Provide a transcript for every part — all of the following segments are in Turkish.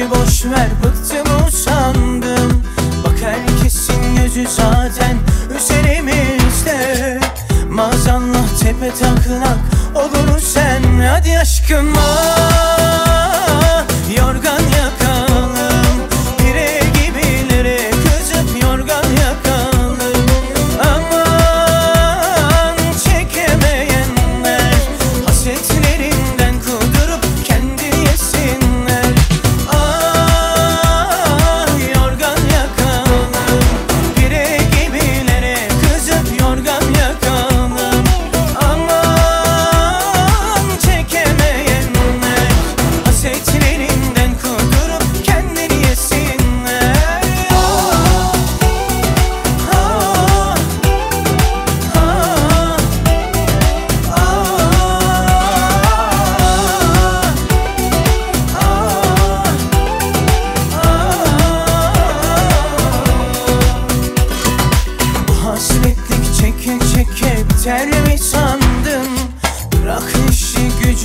boş ver bıktım usandım. Bak herkesin gözü zaten üzerimizde. Maazallah tepe taklak olur sen. Hadi aşkım ah,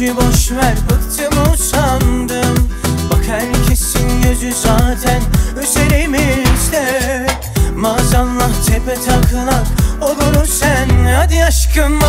işi boş ver bıktım usandım. Bak herkesin gözü zaten üzerimizde. Maazallah tepe taklak olur sen. Hadi aşkım